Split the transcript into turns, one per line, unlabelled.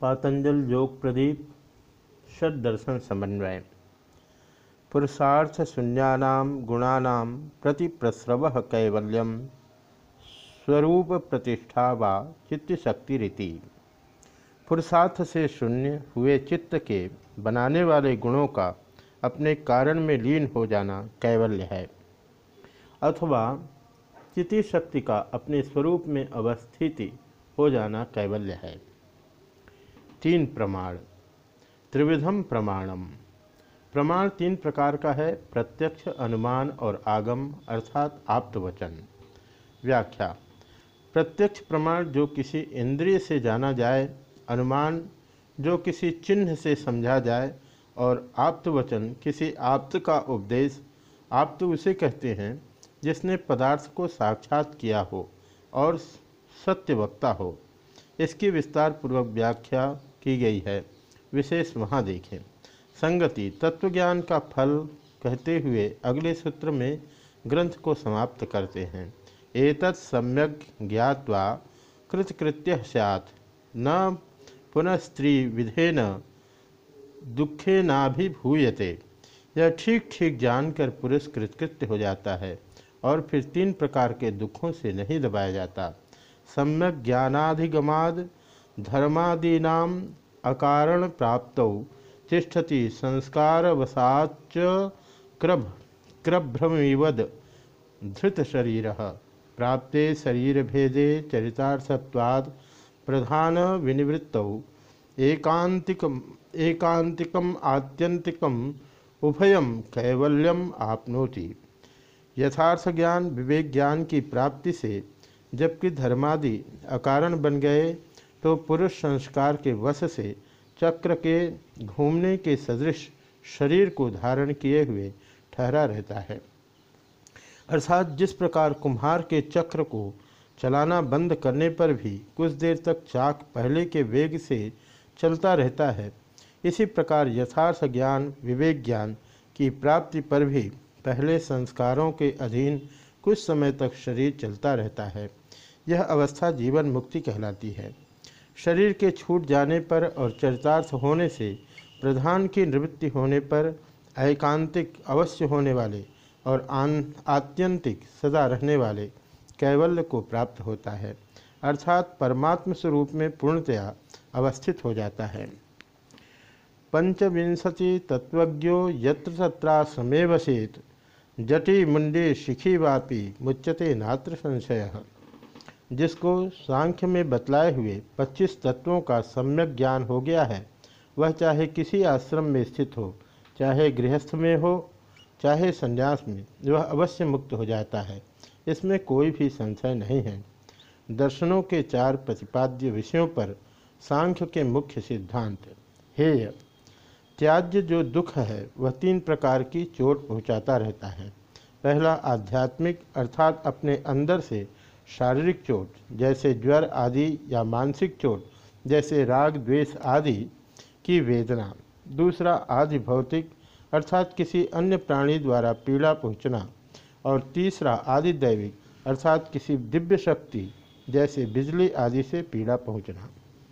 पातंजल योग प्रदीप षड दर्शन समन्वय। पुरुषार्थ शून्यानाम गुणानाम प्रति प्रस्रव कैवल्यम। स्वरूप प्रतिष्ठा व चित्तशक्ति रीति। पुरुषार्थ से शून्य हुए चित्त के बनाने वाले गुणों का अपने कारण में लीन हो जाना कैवल्य है। अथवा चिति शक्ति का अपने स्वरूप में अवस्थिति हो जाना कैवल्य है। तीन प्रमाण। त्रिविधम प्रमाणम। प्रमाण तीन प्रकार का है, प्रत्यक्ष, अनुमान और आगम, अर्थात आप्तवचन। व्याख्या। प्रत्यक्ष प्रमाण जो किसी इंद्रिय से जाना जाए, अनुमान जो किसी चिन्ह से समझा जाए और आप्तवचन किसी आप्त का उपदेश, आप्त उसे कहते हैं, जिसने पदार्थ को साक्षात किया हो और सत्य वक्ता हो। इसकी विस्तार पूर्वक व्याख्या की गई है। विशेष वहाँ देखें। संगति, तत्वज्ञान का फल कहते हुए अगले सूत्र में ग्रंथ को समाप्त करते हैं। एतत् सम्यक ज्ञावा कृतकृत्य सैत् न पुनः स्त्री विधेन दुखे नाभिभूयते यह ठीक ठीक जानकर पुरुष कृतकृत्य हो जाता है और फिर तीन प्रकार के दुखों से नहीं दबाया जाता। सम्यक ज्ञानाधिगमाद धर्मादीना अकारण प्राप्त तिष्ठति संस्कार वसाच क्रभ क्रभ्रमिवद धृत शरीर प्राप्ते शरीर भेदे चरितार्थत्वाद प्रधान विनिवृत्त। एकांतिक एकांतिकम आत्यंतिकम उभयम कैवल्यम आपनोति। यथार्थ ज्ञान विवेक ज्ञान की प्राप्ति से जबकि धर्मादि अकारण बन गए तो पुरुष संस्कार के वश से चक्र के घूमने के सदृश शरीर को धारण किए हुए ठहरा रहता है। अर्थात जिस प्रकार कुम्हार के चक्र को चलाना बंद करने पर भी कुछ देर तक चाक पहले के वेग से चलता रहता है, इसी प्रकार यथार्थ ज्ञान, विवेक ज्ञान की प्राप्ति पर भी पहले संस्कारों के अधीन कुछ समय तक शरीर चलता रहता है। यह अवस्था जीवन मुक्ति कहलाती है। शरीर के छूट जाने पर और चरितार्थ होने से, प्रधान की निवृत्ति होने पर, एकांतिक अवश्य होने वाले और आन, आत्यंतिक सदा रहने वाले कैवल्य को प्राप्त होता है। अर्थात परमात्म स्वरूप में पूर्णतया अवस्थित हो जाता है। पंचविंशति तत्वज्ञो यत्र तत्रासमेव सेत। जटी मुंडे शिखी वापी मुच्यते नात्र संशय। जिसको सांख्य में बतलाए हुए 25 तत्वों का सम्यक ज्ञान हो गया है, वह चाहे किसी आश्रम में स्थित हो, चाहे गृहस्थ में हो, चाहे संन्यास में, वह अवश्य मुक्त हो जाता है। इसमें कोई भी संशय नहीं है। दर्शनों के चार प्रतिपाद्य विषयों पर सांख्य के मुख्य सिद्धांत हेय। त्याज्य जो दुख है, वह तीन प्रकार की चोट पहुंचाता रहता है। पहला आध्यात्मिक, अर्थात अपने अंदर से शारीरिक चोट, जैसे ज्वर आदि या मानसिक चोट, जैसे राग, द्वेष आदि की वेदना। दूसरा, आदि भौतिक, अर्थात किसी अन्य प्राणी द्वारा पीड़ा पहुँचना। और तीसरा, आदि दैविक, अर्थात किसी दिव्य शक्ति, जैसे बिजली आदि से पीड़ा पहुँचना।